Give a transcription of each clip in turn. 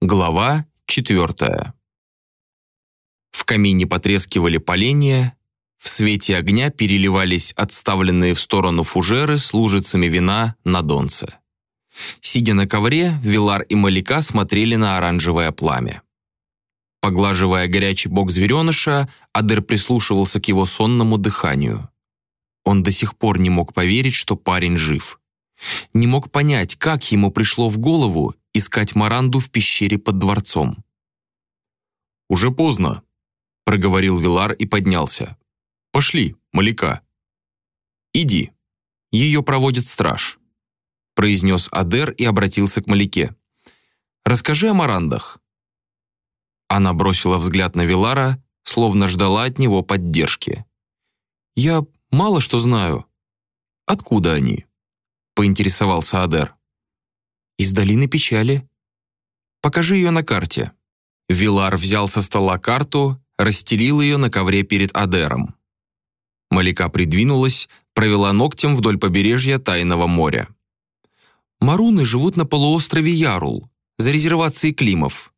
Глава четвертая. В камине потрескивали поленья, в свете огня переливались отставленные в сторону фужеры с лужицами вина на донце. Сидя на ковре, Вилар и Малика смотрели на оранжевое пламя. Поглаживая горячий бок звереныша, Адер прислушивался к его сонному дыханию. Он до сих пор не мог поверить, что парень жив. Не мог понять, как ему пришло в голову искать Маранду в пещере под дворцом. «Уже поздно», — проговорил Вилар и поднялся. «Пошли, Маляка». «Иди. Ее проводит страж», — произнес Адер и обратился к Маляке. «Расскажи о Марандах». Она бросила взгляд на Вилара, словно ждала от него поддержки. «Я мало что знаю. Откуда они?» — поинтересовался Адер. «Из долины печали. Покажи ее на карте». Вилар взял со стола карту, расстелил ее на ковре перед Адером. Малика придвинулась, провела ногтем вдоль побережья Тайного моря. «Маруны живут на полуострове Ярул, за резервацией Климов»,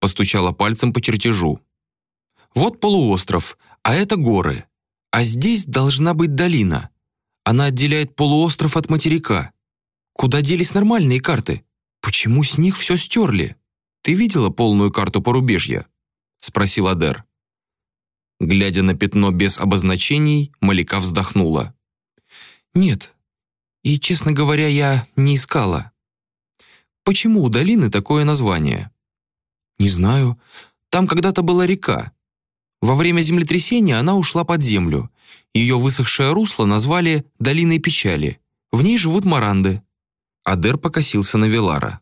постучала пальцем по чертежу. «Вот полуостров, а это горы. А здесь должна быть долина. Она отделяет полуостров от материка. Куда делись нормальные карты? Почему с них все стерли? Ты видела полную карту порубежья?» спросил Адер. Глядя на пятно без обозначений, Малика вздохнула. «Нет. И, честно говоря, я не искала. Почему у долины такое название?» «Не знаю. Там когда-то была река. Во время землетрясения она ушла под землю. Ее высохшее русло назвали «долиной печали». В ней живут маранды». Адер покосился на Велара.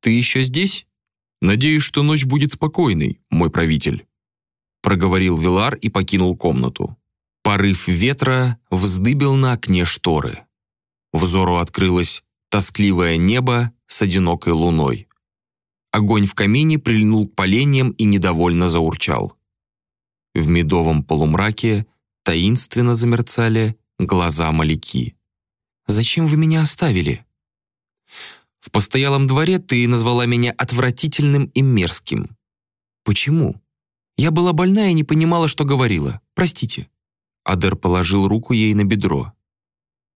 «Ты еще здесь?» «Надеюсь, что ночь будет спокойной, мой правитель», проговорил Вилар и покинул комнату. Порыв ветра вздыбил на окне шторы. Взору открылось тоскливое небо с одинокой луной. Огонь в камине прильнул к поленьям и недовольно заурчал. В медовом полумраке таинственно замерцали глаза маляки. «Зачем вы меня оставили?» «В постоялом дворе ты назвала меня отвратительным и мерзким». «Почему?» «Я была больна и не понимала, что говорила. Простите». Адер положил руку ей на бедро.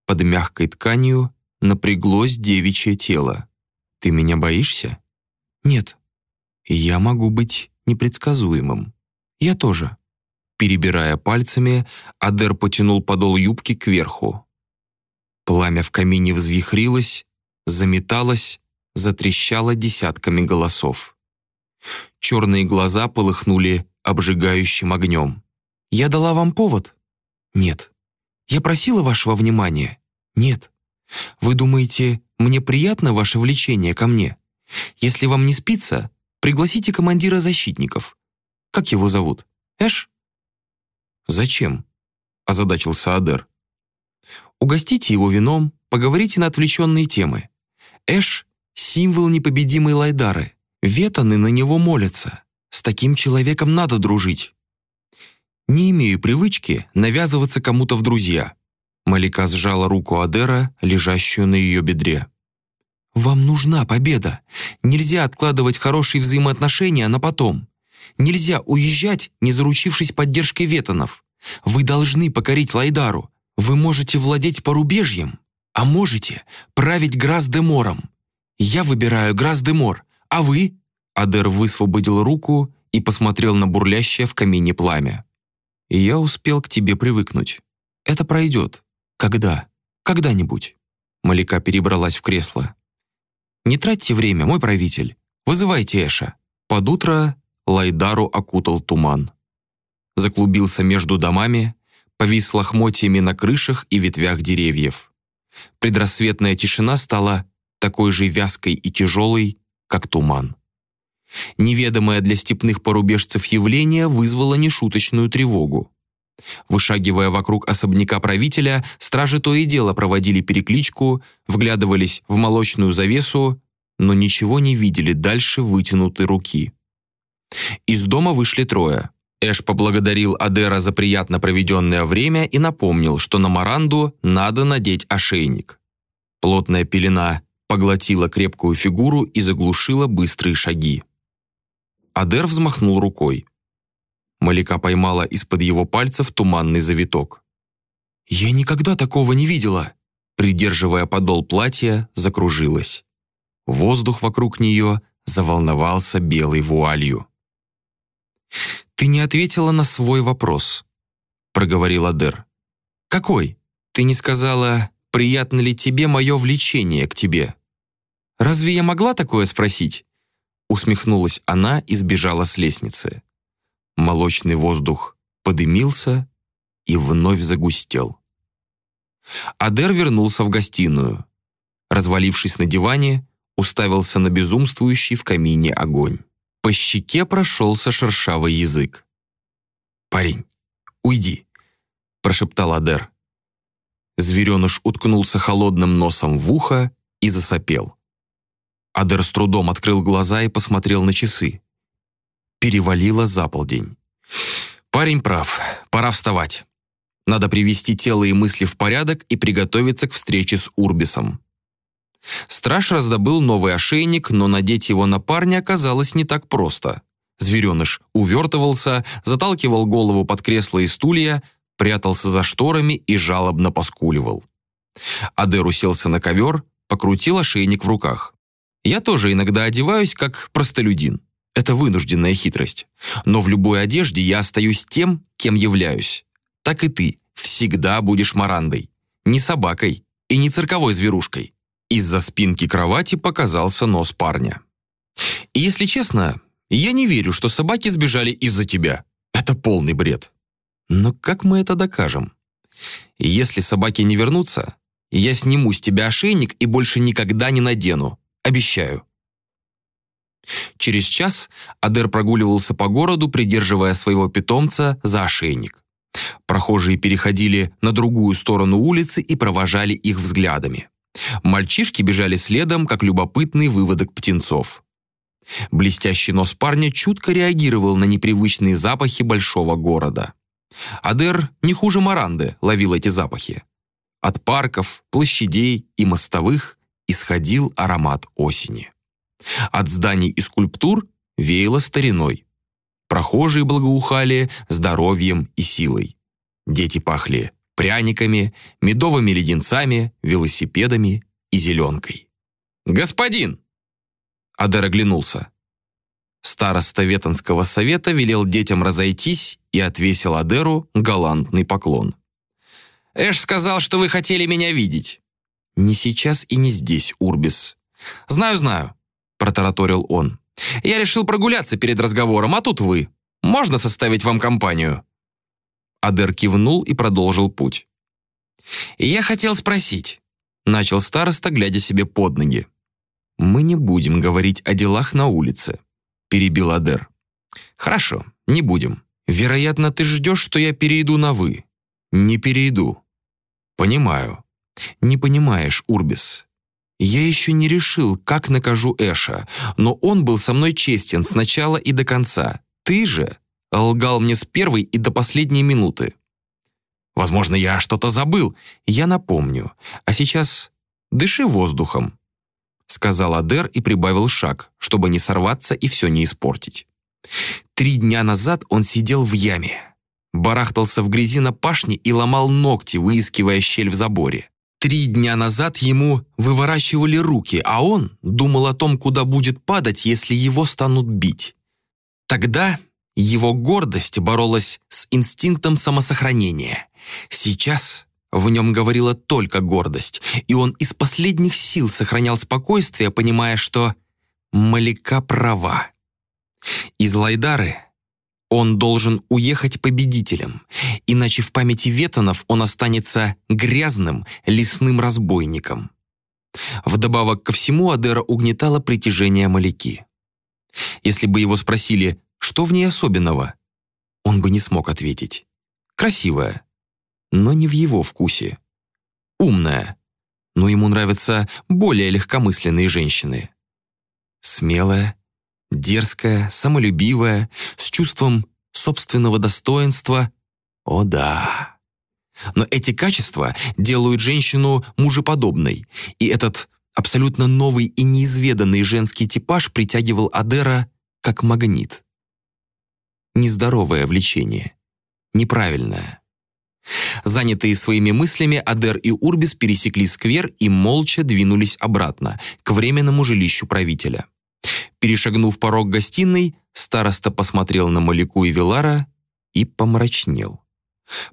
Под мягкой тканью напряглось девичье тело. «Ты меня боишься?» Нет. Я могу быть непредсказуемым. Я тоже. Перебирая пальцами, Адер потянул подол юбки кверху. Пламя в камине взвихрилось, заметалось, затрещало десятками голосов. Черные глаза полыхнули обжигающим огнем. «Я дала вам повод?» «Нет». «Я просила вашего внимания?» «Нет». «Вы думаете, мне приятно ваше влечение ко мне?» Если вам не спится, пригласите командира защитников. Как его зовут? Эш? Зачем? озадачился Адер. Угостите его вином, поговорите на отвлеченные темы. Эш — символ непобедимой Лайдары. Ветаны на него молятся. С таким человеком надо дружить. Не имею привычки навязываться кому-то в друзья. Малика сжала руку Адера, лежащую на ее бедре. Вам нужна победа. Нельзя откладывать хорошие взаимоотношения на потом. Нельзя уезжать, не заручившись поддержкой ветонов. Вы должны покорить Лайдару. Вы можете владеть порубежьем, а можете править Грас-де-Мором. Я выбираю Грас-де-Мор, а вы?» Адер высвободил руку и посмотрел на бурлящее в камине пламя. «И я успел к тебе привыкнуть. Это пройдет. Когда? Когда-нибудь». Малика перебралась в кресло. Не тратьте время, мой правитель. Вызывайте Эша». Под утро Лайдару окутал туман. Заклубился между домами, повис лохмотьями на крышах и ветвях деревьев. Предрассветная тишина стала такой же вязкой и тяжелой, как туман. Неведомое для степных порубежцев явление вызвало нешуточную тревогу. Вышагивая вокруг особняка правителя, стражи то и дело проводили перекличку, вглядывались в молочную завесу, но ничего не видели дальше вытянутой руки. Из дома вышли трое. Эш поблагодарил Адера за приятно проведенное время и напомнил, что на Маранду надо надеть ошейник. Плотная пелена поглотила крепкую фигуру и заглушила быстрые шаги. Адер взмахнул рукой. Малика поймала из-под его пальцев туманный завиток. «Я никогда такого не видела!» Придерживая подол платья, закружилась. Воздух вокруг нее заволновался белой вуалью. «Ты не ответила на свой вопрос», — проговорил Адер. «Какой? Ты не сказала, приятно ли тебе мое влечение к тебе?» «Разве я могла такое спросить?» Усмехнулась она и сбежала с лестницы. Молочный воздух подымился и вновь загустел. Адер вернулся в гостиную. Развалившись на диване, уставился на безумствующий в камине огонь. По щеке прошелся шершавый язык. «Парень, уйди», — прошептал Адер. Звереныш уткнулся холодным носом в ухо и засопел. Адер с трудом открыл глаза и посмотрел на часы. Перевалило за полдень. Парень прав, пора вставать. Надо привести тело и мысли в порядок и приготовиться к встрече с Урбисом. Страж раздобыл новый ошейник, но надеть его на парня оказалось не так просто. Звереныш увертывался, заталкивал голову под кресло и стулья, прятался за шторами и жалобно поскуливал. Адер уселся на ковер, покрутил ошейник в руках. Я тоже иногда одеваюсь как простолюдин. Это вынужденная хитрость. Но в любой одежде я остаюсь тем, кем являюсь. Так и ты всегда будешь марандой. Не собакой и не цирковой зверушкой. Из-за спинки кровати показался нос парня. И если честно, я не верю, что собаки сбежали из-за тебя. Это полный бред. Но как мы это докажем? Если собаки не вернутся, я сниму с тебя ошейник и больше никогда не надену. Обещаю. Через час Адер прогуливался по городу, придерживая своего питомца за ошейник. Прохожие переходили на другую сторону улицы и провожали их взглядами. Мальчишки бежали следом, как любопытный выводок птенцов. Блестящий нос парня чутко реагировал на непривычные запахи большого города. Адер не хуже Маранды ловил эти запахи. От парков, площадей и мостовых исходил аромат осени. От зданий и скульптур веяло стариной. Прохожие благоухали здоровьем и силой. Дети пахли пряниками, медовыми леденцами, велосипедами и зеленкой. «Господин!» Адер оглянулся. Староста Ветонского совета велел детям разойтись и отвесил Адеру галантный поклон. «Эш сказал, что вы хотели меня видеть». «Не сейчас и не здесь, Урбис». «Знаю, знаю протараторил он. «Я решил прогуляться перед разговором, а тут вы. Можно составить вам компанию?» Адер кивнул и продолжил путь. «Я хотел спросить», — начал староста, глядя себе под ноги. «Мы не будем говорить о делах на улице», — перебил Адер. «Хорошо, не будем. Вероятно, ты ждешь, что я перейду на «вы». Не перейду». «Понимаю». «Не понимаешь, Урбис. Я еще не решил, как накажу Эша, но он был со мной честен с начала и до конца. Ты же лгал мне с первой и до последней минуты. Возможно, я что-то забыл. Я напомню. А сейчас дыши воздухом», — сказал Адер и прибавил шаг, чтобы не сорваться и все не испортить. Три дня назад он сидел в яме, барахтался в грязи на пашне и ломал ногти, выискивая щель в заборе. Три дня назад ему выворачивали руки, а он думал о том, куда будет падать, если его станут бить. Тогда его гордость боролась с инстинктом самосохранения. Сейчас в нем говорила только гордость, и он из последних сил сохранял спокойствие, понимая, что Малика права. Из Лайдары он должен уехать победителем, иначе в памяти Ветонов он останется грязным лесным разбойником. Вдобавок ко всему Адера угнетало притяжение Маляки. Если бы его спросили, что в ней особенного, он бы не смог ответить. Красивая, но не в его вкусе. Умная, но ему нравятся более легкомысленные женщины. Смелая, дерзкая, самолюбивая, с чувством собственного достоинства. О да. Но эти качества делают женщину мужеподобной, и этот Абсолютно новый и неизведанный женский типаж притягивал Адера как магнит. Нездоровое влечение. Неправильное. Занятые своими мыслями, Адер и Урбис пересекли сквер и молча двинулись обратно, к временному жилищу правителя. Перешагнув порог гостиной, староста посмотрел на Малику и Вилара и помрачнел.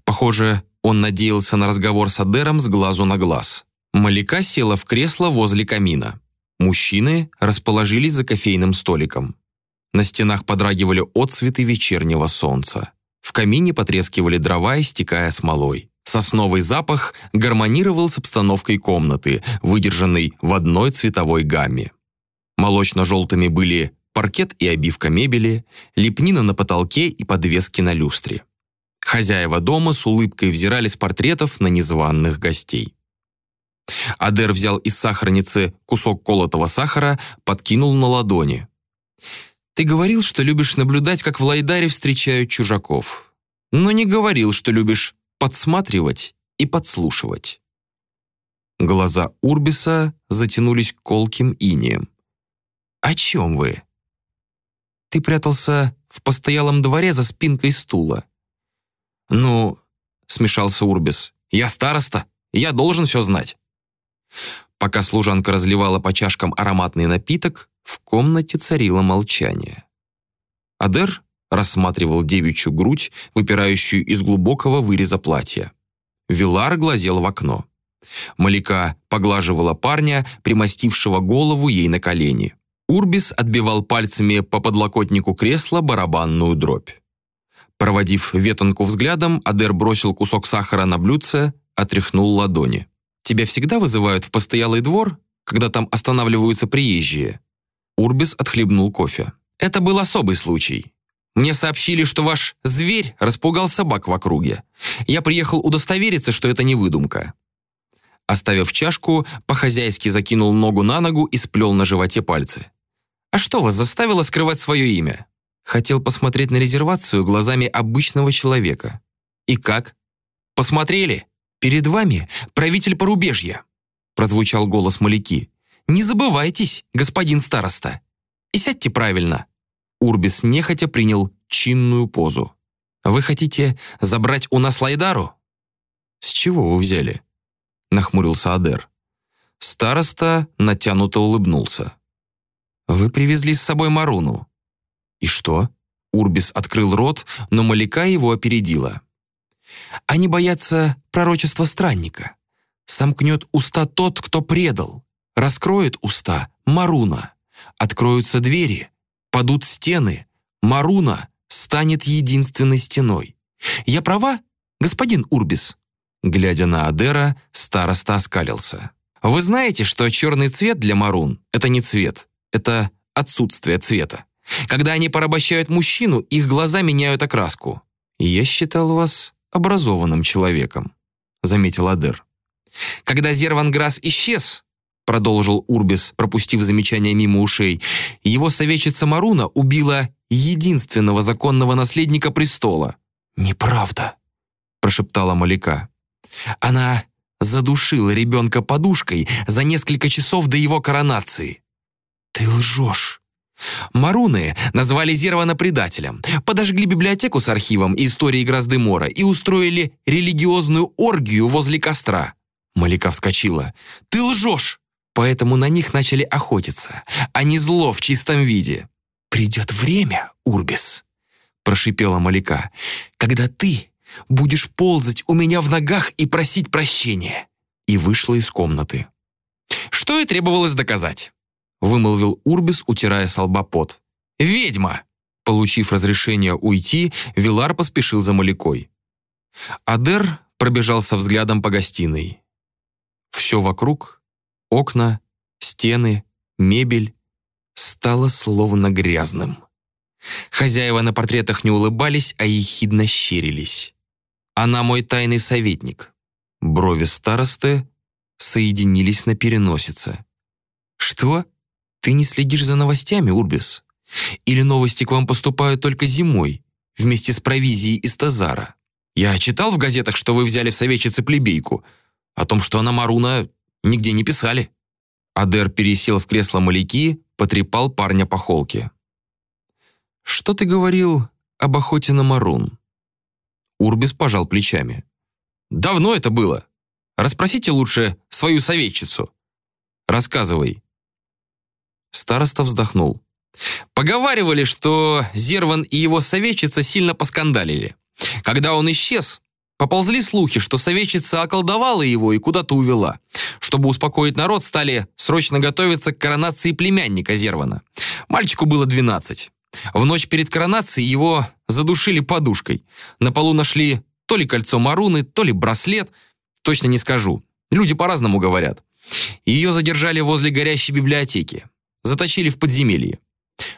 Похоже, он надеялся на разговор с Адером с глазу на глаз. Малика села в кресло возле камина. Мужчины расположились за кофейным столиком. На стенах подрагивали отцветы вечернего солнца. В камине потрескивали дрова, истекая смолой. Сосновый запах гармонировал с обстановкой комнаты, выдержанной в одной цветовой гамме. Молочно-желтыми были паркет и обивка мебели, лепнина на потолке и подвески на люстре. Хозяева дома с улыбкой взирали с портретов на незваных гостей. Адер взял из сахарницы кусок колотого сахара, подкинул на ладони. «Ты говорил, что любишь наблюдать, как в Лайдаре встречают чужаков, но не говорил, что любишь подсматривать и подслушивать». Глаза Урбиса затянулись колким инием. «О чем вы?» «Ты прятался в постоялом дворе за спинкой стула». «Ну...» — смешался Урбис. «Я староста, я должен все знать». Пока служанка разливала по чашкам ароматный напиток, в комнате царило молчание. Адер рассматривал девичью грудь, выпирающую из глубокого выреза платья. Вилар глазел в окно. Малика поглаживала парня, примостившего голову ей на колени. Урбис отбивал пальцами по подлокотнику кресла барабанную дробь. Проводив ветонку взглядом, Адер бросил кусок сахара на блюдце, отряхнул ладони. Тебя всегда вызывают в постоялый двор, когда там останавливаются приезжие?» Урбис отхлебнул кофе. «Это был особый случай. Мне сообщили, что ваш зверь распугал собак в округе. Я приехал удостовериться, что это не выдумка». Оставив чашку, по-хозяйски закинул ногу на ногу и сплел на животе пальцы. «А что вас заставило скрывать свое имя?» Хотел посмотреть на резервацию глазами обычного человека. «И как?» «Посмотрели?» «Перед вами правитель порубежья», — прозвучал голос Маляки. «Не забывайтесь, господин староста. И сядьте правильно». Урбис нехотя принял чинную позу. «Вы хотите забрать у нас Лайдару?» «С чего вы взяли?» — нахмурился Адер. Староста натянуто улыбнулся. «Вы привезли с собой Маруну». «И что?» Урбис открыл рот, но Маляка его опередила. Они боятся пророчества странника. Сомкнет уста тот, кто предал. Раскроет уста Маруна. Откроются двери, падут стены. Маруна станет единственной стеной. Я права, господин Урбис?» Глядя на Адера, староста оскалился. «Вы знаете, что черный цвет для Марун — это не цвет, это отсутствие цвета. Когда они порабощают мужчину, их глаза меняют окраску. Я считал вас образованным человеком», — заметил Адер. «Когда Зерванграс исчез», — продолжил Урбис, пропустив замечание мимо ушей, «его советчица Маруна убила единственного законного наследника престола». «Неправда», — прошептала Малика. «Она задушила ребенка подушкой за несколько часов до его коронации». «Ты лжешь», Маруны назвали Зервана предателем, подожгли библиотеку с архивом и историей Гроздымора и устроили религиозную оргию возле костра. Малика вскочила. «Ты лжешь!» Поэтому на них начали охотиться, а не зло в чистом виде. «Придет время, Урбис», — прошипела Малика, «когда ты будешь ползать у меня в ногах и просить прощения». И вышла из комнаты. Что и требовалось доказать вымолвил Урбис, утирая с лба пот. «Ведьма!» Получив разрешение уйти, Вилар поспешил за Малякой. Адер пробежался взглядом по гостиной. Все вокруг — окна, стены, мебель — стало словно грязным. Хозяева на портретах не улыбались, а ехидно щерились. «Она мой тайный советник». Брови старосты соединились на переносице. «Что?» Ты не следишь за новостями, Урбис? Или новости к вам поступают только зимой, вместе с провизией из Тазара? Я читал в газетах, что вы взяли в советчице плебейку. О том, что она Маруна, нигде не писали». Адер пересел в кресло маляки, потрепал парня по холке. «Что ты говорил об охоте на Марун?» Урбис пожал плечами. «Давно это было. Расспросите лучше свою советчицу. Рассказывай». Староста вздохнул. Поговаривали, что Зерван и его советчица сильно поскандалили. Когда он исчез, поползли слухи, что советчица околдовала его и куда-то увела. Чтобы успокоить народ, стали срочно готовиться к коронации племянника Зервана. Мальчику было 12. В ночь перед коронацией его задушили подушкой. На полу нашли то ли кольцо Маруны, то ли браслет. Точно не скажу. Люди по-разному говорят. Ее задержали возле горящей библиотеки. Заточили в подземелье.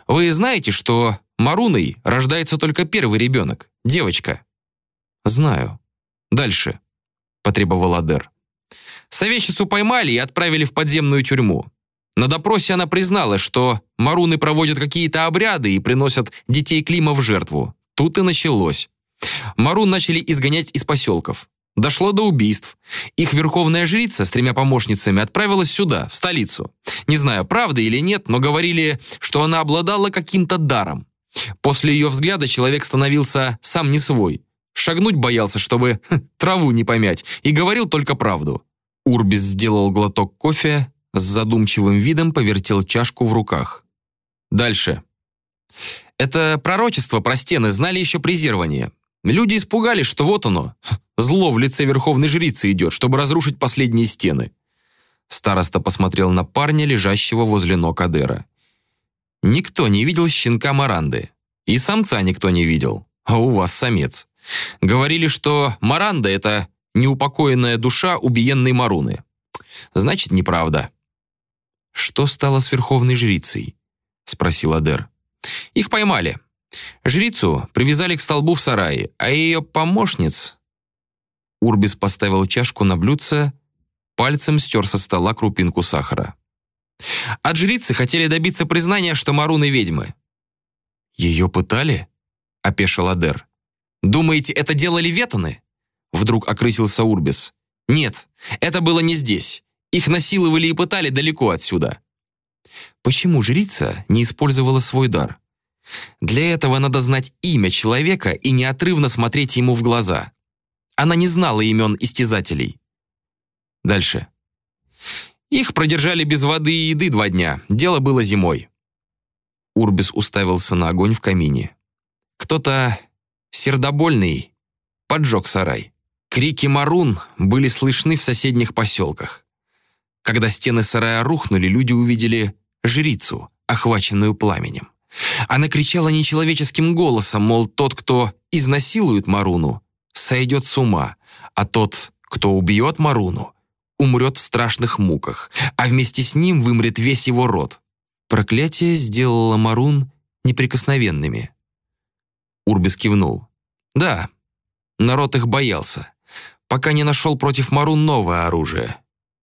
Вы знаете, что Маруной рождается только первый ребенок, девочка? Знаю. Дальше, потребовал Адер. Советчицу поймали и отправили в подземную тюрьму. На допросе она призналась, что маруны проводят какие-то обряды и приносят детей Клима в жертву. Тут и началось. Марун начали изгонять из поселков. Дошло до убийств. Их верховная жрица с тремя помощницами отправилась сюда, в столицу. Не знаю, правда или нет, но говорили, что она обладала каким-то даром. После ее взгляда человек становился сам не свой. Шагнуть боялся, чтобы хм, траву не помять, и говорил только правду. Урбис сделал глоток кофе, с задумчивым видом повертел чашку в руках. Дальше. Это пророчество про стены знали еще при зировании. Люди испугались, что вот оно, зло в лице верховной жрицы идет, чтобы разрушить последние стены. Староста посмотрел на парня, лежащего возле ног Адера. Никто не видел щенка Маранды. И самца никто не видел. А у вас самец. Говорили, что Маранда — это неупокоенная душа убиенной Маруны. Значит, неправда. «Что стало с верховной жрицей?» — спросил Адер. «Их поймали. Жрицу привязали к столбу в сарае, а ее помощниц...» Урбис поставил чашку на блюдце, пальцем стер со стола крупинку сахара. От жрицы хотели добиться признания, что Маруны ведьмы. «Ее пытали?» — опешил Адер. «Думаете, это делали ветаны?» Вдруг окрысился Урбис. «Нет, это было не здесь. Их насиловали и пытали далеко отсюда». Почему жрица не использовала свой дар? Для этого надо знать имя человека и неотрывно смотреть ему в глаза. Она не знала имен истязателей. Дальше. Их продержали без воды и еды два дня. Дело было зимой. Урбис уставился на огонь в камине. Кто-то сердобольный поджег сарай. Крики Марун были слышны в соседних поселках. Когда стены сарая рухнули, люди увидели жрицу, охваченную пламенем. Она кричала нечеловеческим голосом, мол, тот, кто изнасилует Маруну, сойдет с ума, а тот, кто убьет Маруну, умрет в страшных муках, а вместе с ним вымрет весь его род. Проклятие сделало Марун неприкосновенными. Урбис кивнул. Да, народ их боялся, пока не нашел против Марун новое оружие.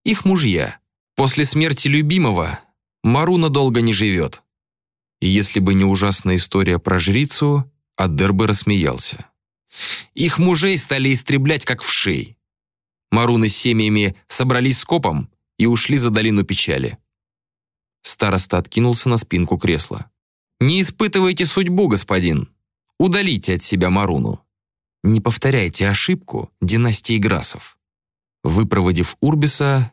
Их мужья. После смерти любимого Маруна долго не живет. И если бы не ужасная история про жрицу, Адер бы рассмеялся. Их мужей стали истреблять, как вшей. Маруны с семьями собрались скопом и ушли за долину печали. Староста откинулся на спинку кресла. «Не испытывайте судьбу, господин. Удалите от себя Маруну. Не повторяйте ошибку династии Грасов». Выпроводив Урбиса,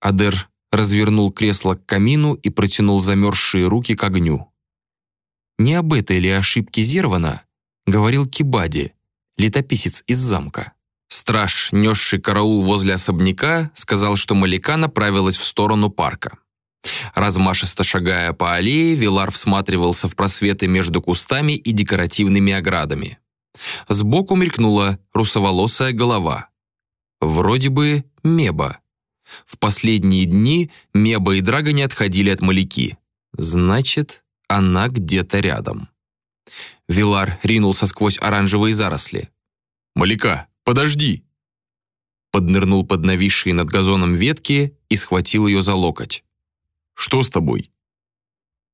Адер развернул кресло к камину и протянул замерзшие руки к огню. Не об этой ли ошибке Зервана говорил Кибади, летописец из замка. Страж, несший караул возле особняка, сказал, что Маляка направилась в сторону парка. Размашисто шагая по аллее, Вилар всматривался в просветы между кустами и декоративными оградами. Сбоку мелькнула русоволосая голова. Вроде бы Меба. В последние дни Меба и Драга не отходили от Маляки. Значит, она где-то рядом. Вилар ринулся сквозь оранжевые заросли. «Маляка, подожди!» Поднырнул под нависшие над газоном ветки и схватил ее за локоть. «Что с тобой?»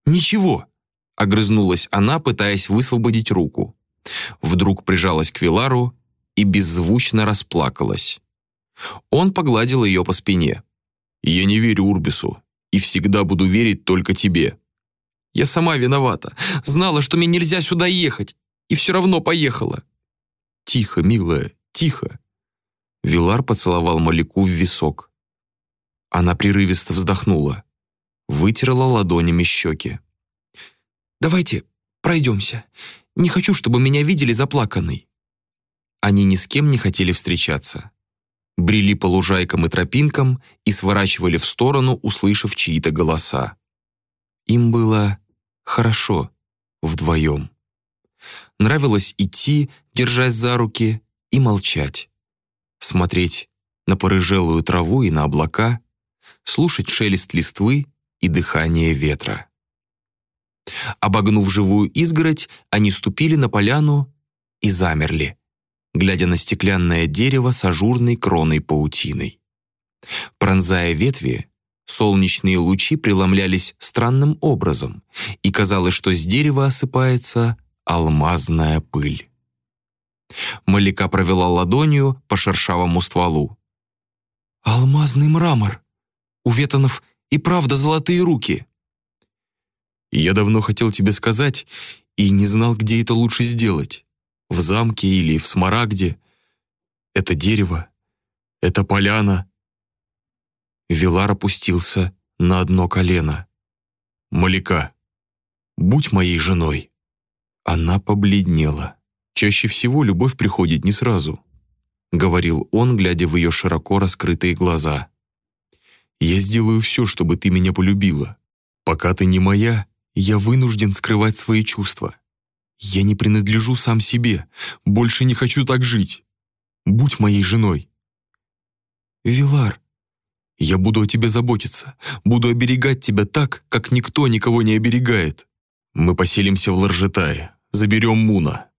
«Ничего», — огрызнулась она, пытаясь высвободить руку. Вдруг прижалась к Вилару и беззвучно расплакалась. Он погладил ее по спине. «Я не верю Урбису. и всегда буду верить только тебе». «Я сама виновата. Знала, что мне нельзя сюда ехать, и все равно поехала». «Тихо, милая, тихо». Вилар поцеловал Маляку в висок. Она прерывисто вздохнула, вытерла ладонями щеки. «Давайте пройдемся. Не хочу, чтобы меня видели заплаканной». Они ни с кем не хотели встречаться. Брели по лужайкам и тропинкам и сворачивали в сторону, услышав чьи-то голоса. Им было хорошо вдвоем. Нравилось идти, держась за руки, и молчать. Смотреть на порыжелую траву и на облака, слушать шелест листвы и дыхание ветра. Обогнув живую изгородь, они ступили на поляну и замерли, глядя на стеклянное дерево с ажурной кроной паутиной. Пронзая ветви, солнечные лучи преломлялись странным образом, и казалось, что с дерева осыпается алмазная пыль. Малика провела ладонью по шершавому стволу. «Алмазный мрамор! У ветонов и правда золотые руки!» Я давно хотел тебе сказать и не знал, где это лучше сделать. В замке или в Смарагде. Это дерево, это поляна. Вилар опустился на одно колено. «Маляка, будь моей женой». Она побледнела. Чаще всего любовь приходит не сразу, говорил он, глядя в ее широко раскрытые глаза. «Я сделаю все, чтобы ты меня полюбила. Пока ты не моя, я вынужден скрывать свои чувства. Я не принадлежу сам себе, больше не хочу так жить. Будь моей женой. Вилар, я буду о тебе заботиться, буду оберегать тебя так, как никто никого не оберегает. Мы поселимся в Ларжетае, заберем Муна.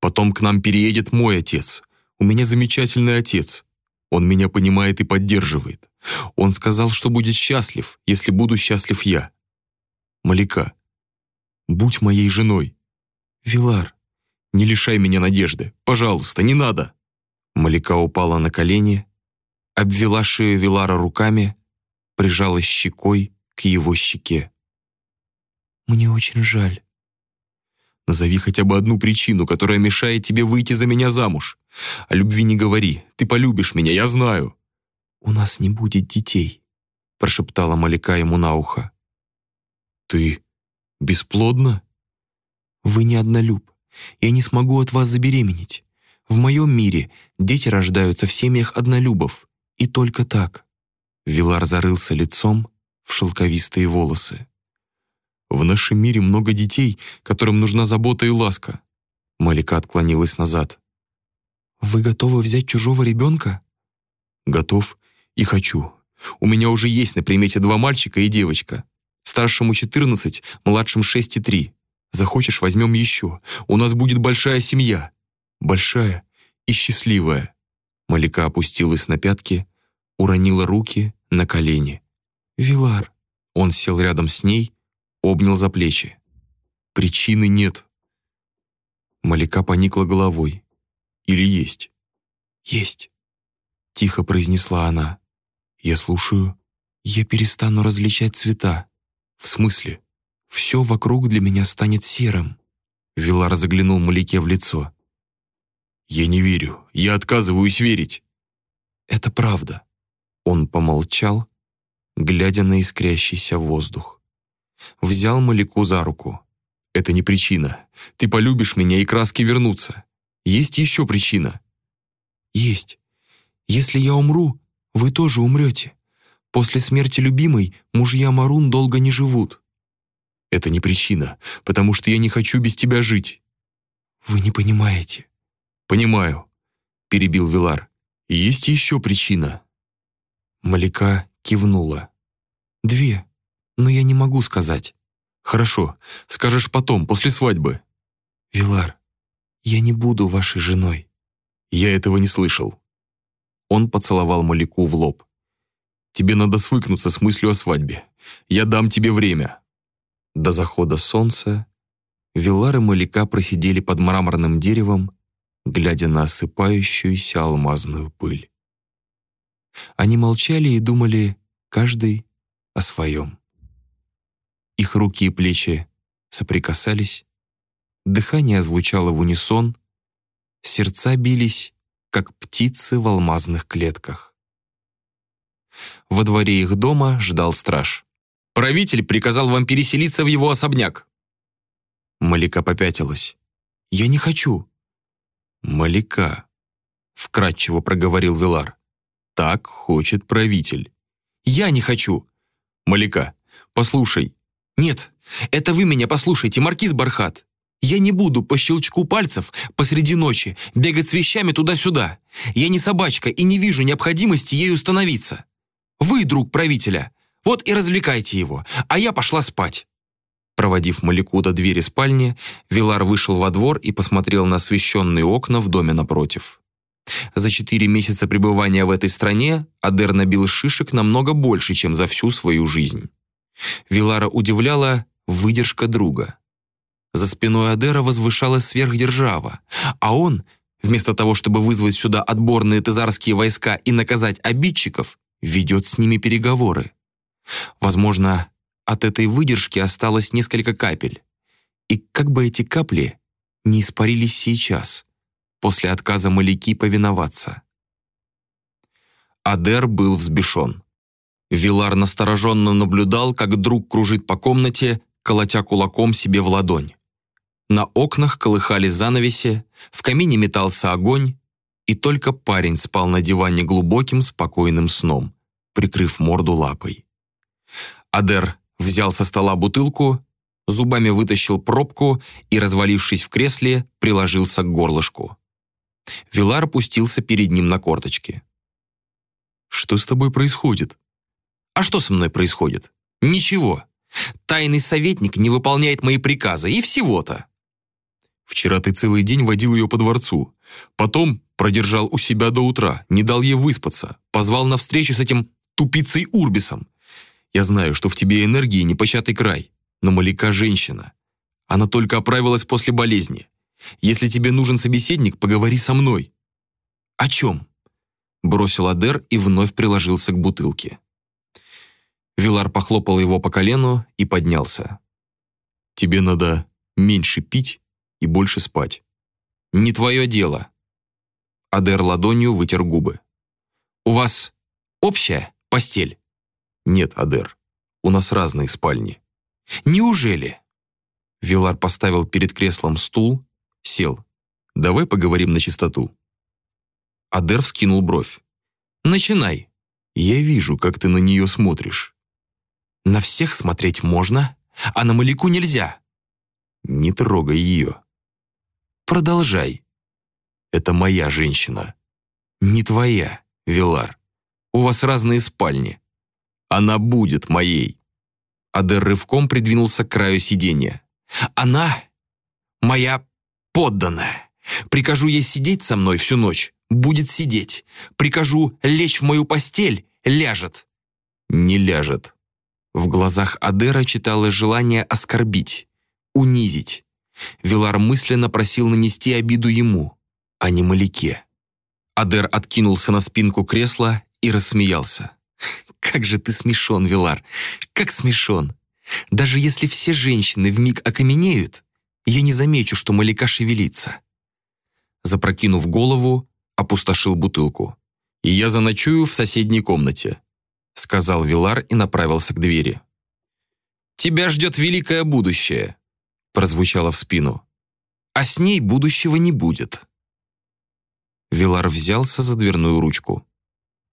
Потом к нам переедет мой отец. У меня замечательный отец. Он меня понимает и поддерживает. Он сказал, что будет счастлив, если буду счастлив я. Малика, Будь моей женой. Вилар, не лишай меня надежды. Пожалуйста, не надо. Малика упала на колени, обвела шею Вилара руками, прижалась щекой к его щеке. «Мне очень жаль». «Назови хотя бы одну причину, которая мешает тебе выйти за меня замуж. О любви не говори, ты полюбишь меня, я знаю». «У нас не будет детей», — прошептала Малика ему на ухо. «Ты Бесплодно? Вы не однолюб. Я не смогу от вас забеременеть. В моем мире дети рождаются в семьях однолюбов. И только так. Вилар зарылся лицом в шелковистые волосы. В нашем мире много детей, которым нужна забота и ласка. Малика отклонилась назад. «Вы готовы взять чужого ребенка?» «Готов и хочу. У меня уже есть на примете два мальчика и девочка. Старшему 14, младшим 6,3. Захочешь, возьмем еще. У нас будет большая семья. Большая и счастливая». Малика опустилась на пятки, уронила руки на колени. «Вилар». Он сел рядом с ней, обнял за плечи. «Причины нет». Малика поникла головой. «Или есть?» «Есть», — тихо произнесла она. «Я слушаю. Я перестану различать цвета. «В смысле? Все вокруг для меня станет серым». Вилар заглянул Малике в лицо. «Я не верю. Я отказываюсь верить». «Это правда». Он помолчал, глядя на искрящийся воздух. Взял Малику за руку. «Это не причина. Ты полюбишь меня, и краски вернутся. Есть еще причина?» «Есть. Если я умру, вы тоже умрете. После смерти любимой мужья Марун долго не живут. Это не причина, потому что я не хочу без тебя жить. Вы не понимаете. Понимаю, перебил Вилар. Есть еще причина. Малика кивнула. Две, но я не могу сказать. Хорошо, скажешь потом, после свадьбы. Вилар, я не буду вашей женой. Я этого не слышал. Он поцеловал Малику в лоб. Тебе надо свыкнуться с мыслью о свадьбе. Я дам тебе время». До захода солнца Вилар и Маляка просидели под мраморным деревом, глядя на осыпающуюся алмазную пыль. Они молчали и думали каждый о своем. Их руки и плечи соприкасались, дыхание звучало в унисон, сердца бились, как птицы в алмазных клетках. Во дворе их дома ждал страж. «Правитель приказал вам переселиться в его особняк». Малика попятилась. «Я не хочу». «Малика», — вкратчиво проговорил Вилар. «Так хочет правитель». «Я не хочу». «Малика, послушай». «Нет, это вы меня послушайте, маркиз Бархат. Я не буду по щелчку пальцев посреди ночи бегать с вещами туда-сюда. Я не собачка и не вижу необходимости ею становиться. Вы друг правителя. Вот и развлекайте его, а я пошла спать». Проводив Малику до двери спальни, Вилар вышел во двор и посмотрел на освещенные окна в доме напротив. За четыре месяца пребывания в этой стране Адер набил шишек намного больше, чем за всю свою жизнь. Вилара удивляла выдержка друга. За спиной Адера возвышалась сверхдержава, а он, вместо того, чтобы вызвать сюда отборные тезарские войска и наказать обидчиков, ведет с ними переговоры. Возможно, от этой выдержки осталось несколько капель. И как бы эти капли не испарились сейчас, после отказа Маляки повиноваться. Адер был взбешен. Вилар настороженно наблюдал, как друг кружит по комнате, колотя кулаком себе в ладонь. На окнах колыхались занавеси, в камине метался огонь, и только парень спал на диване глубоким, спокойным сном, прикрыв морду лапой. Адер взял со стола бутылку, зубами вытащил пробку и, развалившись в кресле, приложился к горлышку. Вилар опустился перед ним на корточки. «Что с тобой происходит?» «А что со мной происходит?» «Ничего. Тайный советник не выполняет мои приказы, и всего-то». «Вчера ты целый день водил ее по дворцу. Потом продержал у себя до утра, не дал ей выспаться, позвал на встречу с этим тупицей Урбисом. Я знаю, что в тебе энергии непочатый край, но Малика женщина. Она только оправилась после болезни. Если тебе нужен собеседник, поговори со мной». «О чем?» Бросил Адер и вновь приложился к бутылке. Вилар похлопал его по колену и поднялся. «Тебе надо меньше пить и больше спать». «Не твое дело». Адер ладонью вытер губы. «У вас общая постель?» «Нет, Адер, у нас разные спальни». «Неужели?» Вилар поставил перед креслом стул Сел. Давай поговорим на чистоту. Адер вскинул бровь. Начинай. Я вижу, как ты на нее смотришь. На всех смотреть можно, а на Маляку нельзя. Не трогай ее. Продолжай. Это моя женщина. Не твоя, Вилар. У вас разные спальни. Она будет моей. Адер рывком придвинулся к краю сиденья. Она моя подданная. Прикажу ей сидеть со мной всю ночь, будет сидеть. Прикажу лечь в мою постель, ляжет. Не ляжет. В глазах Адера читалось желание оскорбить, унизить. Вилар мысленно просил нанести обиду ему, а не Маляке. Адер откинулся на спинку кресла и рассмеялся. «Как же ты смешон, Вилар! Как смешон! Даже если все женщины вмиг окаменеют, я не замечу, что Маляка шевелится. Запрокинув голову, опустошил бутылку. «И я заночую в соседней комнате», сказал Вилар и направился к двери. «Тебя ждет великое будущее», прозвучало в спину. «А с ней будущего не будет». Вилар взялся за дверную ручку.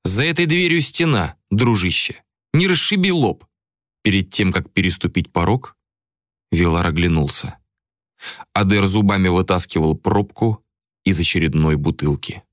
«За этой дверью стена, дружище. Не расшиби лоб». Перед тем, как переступить порог, Вилар оглянулся. Адер зубами вытаскивал пробку из очередной бутылки.